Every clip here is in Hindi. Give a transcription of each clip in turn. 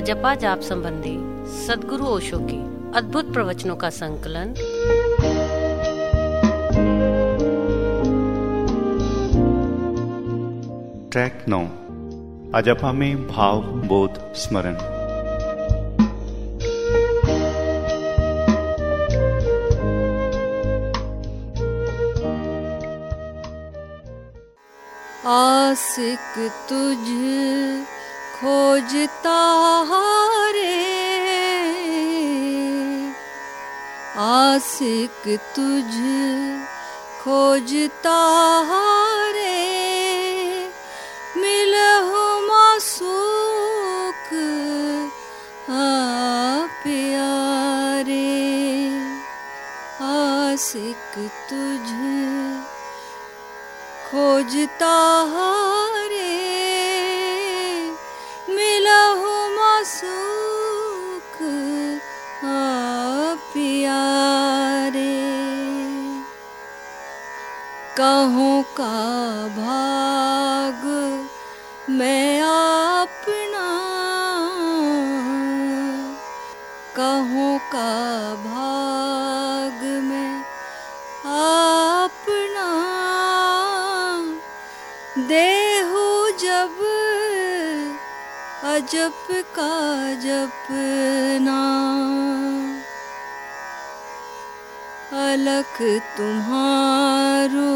अजपा जाप संबंधी सदगुरु ओशो के अद्भुत प्रवचनों का संकलन। ट्रैक नौ। अजपा में भाव बोध स्मरण। आसिक तुझ खोजता रे आसिक तुझ खोजता रे मिलहु मासूक आ प्यारे। आसिक तुझ खोजता रे मासूख प्यारे। कहूँ का भाग मैं अपना। कहूँ का भाग अजप का जपना। अलख तुम्हारो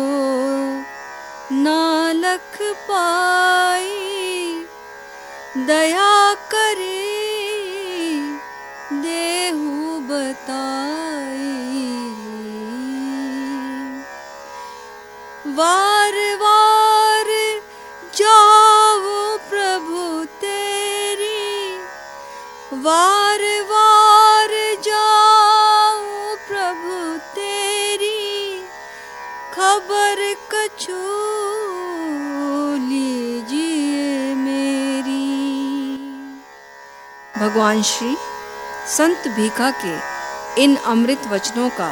नालख पाई दया करे भगवान श्री संत भीखा के इन अमृत वचनों का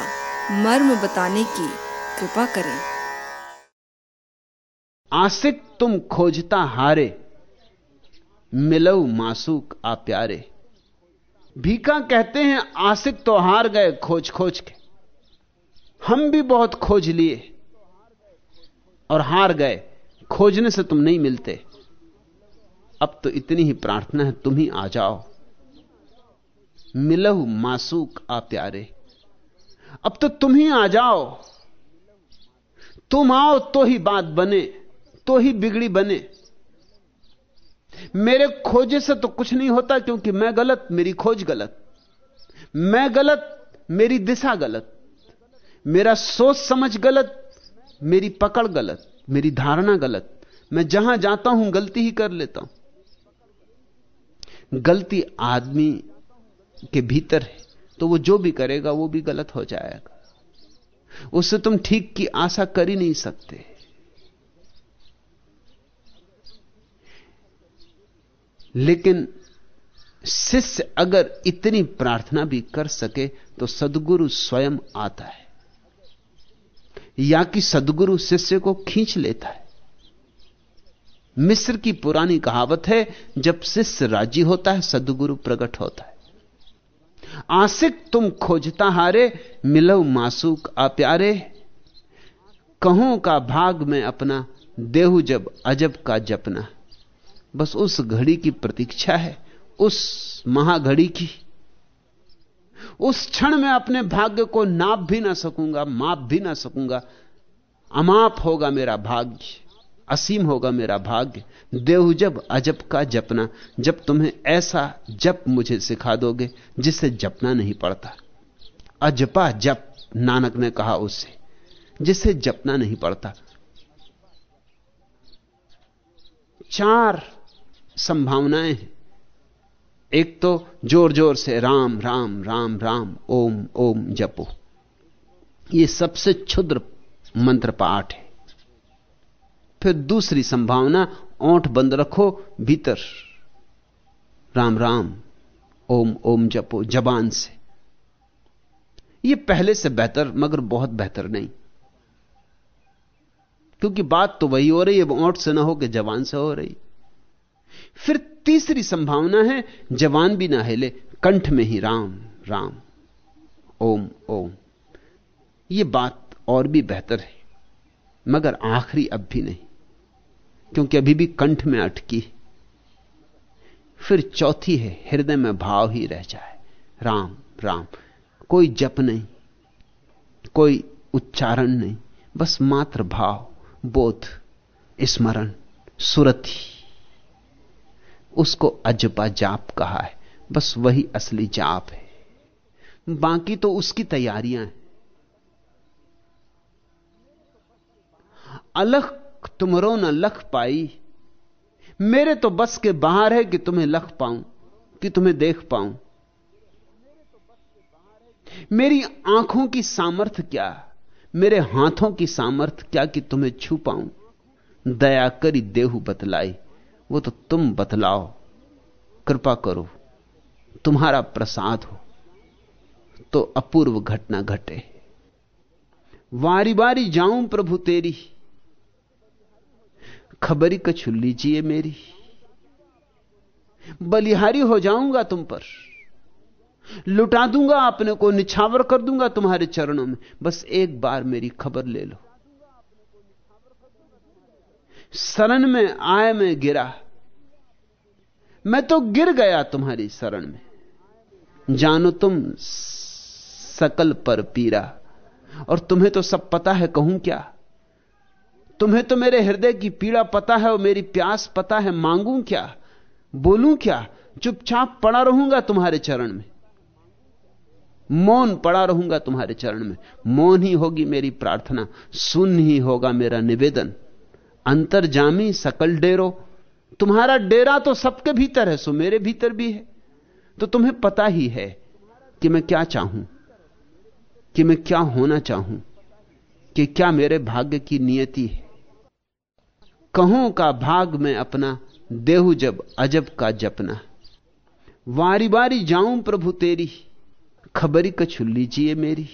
मर्म बताने की कृपा करें। आसिक तुम खोजता हारे मिलऊ मासूक आ प्यारे भीखा कहते हैं, आसिक तो हार गए खोज खोज के। हम भी बहुत खोज लिए और हार गए, खोजने से तुम नहीं मिलते। अब तो इतनी ही प्रार्थना है, तुम ही आ जाओ। मिलहु मासूक आ प्यारे। अब तो तुम ही आ जाओ। तुम आओ तो ही बात बने तो ही बिगड़ी बने। मेरे खोजे से तो कुछ नहीं होता क्योंकि मैं गलत, मेरी खोज गलत। मैं गलत, मेरी दिशा गलत। मेरा सोच समझ गलत, मेरी पकड़ गलत, मेरी धारणा गलत। मैं जहाँ जाता हूँ, गलती ही कर लेता हूँ। गलती आदमी के भीतर है तो वो जो भी करेगा, वो भी गलत हो जाएगा। उससे तुम ठीक की आशा कर ही नहीं सकते। लेकिन शिष्य अगर इतनी प्रार्थना भी कर सके तो सदगुरु स्वयं आता है। या कि सदगुरु शिष्य को खींच लेता है। मिस्र की पुरानी कहावत है, जब शिष्य राज़ी होता है, सदगुरु प्रकट होता है। आसिक तुम खोजता हारे मिलो मासूक आप्यारे कहूँ का भाग में अपना, देहू जब अजब का जपना। बस उस घड़ी की प्रतीक्षा है, उस महाघड़ी की। उस क्षण में अपने भाग्य को नाप भी ना सकूँगा, माप भी ना सकूँगा। अमाप होगा मेरा भाग्य। असीम होगा मेरा भाग्य। देव जब अजब का जपना, जब तुम्हें ऐसा जप मुझे सिखा दोगे जिसे जपना नहीं पड़ता। अजपा जप, नानक ने कहा उससे जिसे जपना नहीं पड़ता। चार संभावनाएँ हैं। एक तो ज़ोर ज़ोर से राम राम राम राम, ओम ओम जपो। यह सबसे क्षुद्र मंत्र पाठ है। फिर दूसरी संभावना, ओंठ बंद रखो, भीतर। राम राम, ओम ओम जपो, जबान से। यह पहले से बेहतर, मगर बहुत बेहतर नहीं। क्योंकि बात तो वही हो रही है ओंठ से ना हो कि जवान से हो रही। फिर तीसरी संभावना है जवान भी ना हिले, कंठ में ही राम राम, ओम ओम। यह बात और भी बेहतर है, मगर आखिरी अब भी नहीं। क्योंकि अभी भी कंठ में अटकी। फिर चौथी है, हृदय में भाव ही रह जाए। राम राम, कोई जप नहीं, कोई उच्चारण नहीं, बस मात्र भाव, बोध, स्मरण सुरथी उसको अजबा जाप कहा है, बस वही असली जाप है। बाकी तो उसकी तैयारियाँ हैं। अलख तुमरो न लख पाई। मेरे तो बस के बाहर है कि तुम्हें लख पाऊँ, कि तुम्हें देख पाऊँ। मेरी आँखों की सामर्थ्य क्या? मेरे हाथों की सामर्थ्य क्या कि तुम्हें छू पाऊँ? दया करी देहु बतलाई, वो तो तुम बतलाओ। कृपा करो, तुम्हारा प्रसाद हो तो अपूर्व घटना घटे। वारी बारी जाऊँ प्रभु तेरी। खबरी कछु लीजिए मेरी। बलिहारी हो जाऊँगा तुम पर। लुटा दूँगा अपने को, निछावर कर दूँगा तुम्हारे चरणों में। बस एक बार मेरी खबर ले लो। शरण में आए में गिरा। मैं तो गिर गया तुम्हारी शरण में। जानो तुम सकल पर पीरा और तुम्हें तो सब पता है कहूँ क्या? तुम्हें तो मेरे हृदय की पीड़ा पता है और मेरी प्यास पता है। मांगू क्या? बोलूँ क्या? चुपचाप पड़ा रहूँगा तुम्हारे चरण में। मौन पड़ा रहूँगा तुम्हारे चरण में। मौन ही होगी मेरी प्रार्थना, सुन ही होगा मेरा निवेदन। अंतर जामी सकल डेरो। तुम्हारा डेरा तो सबके भीतर है, सो मेरे भीतर भी है। तो तुम्हें पता ही है कि मैं क्या चाहूँ, कि मैं क्या होना चाहूँ, कि क्या मेरे भाग्य की नियति है। कहूँ का भाग में अपना, देहु जब अजब का जपना। वारी बारी जाऊँ प्रभु तेरी, खबरी कछु लीजिए मेरी।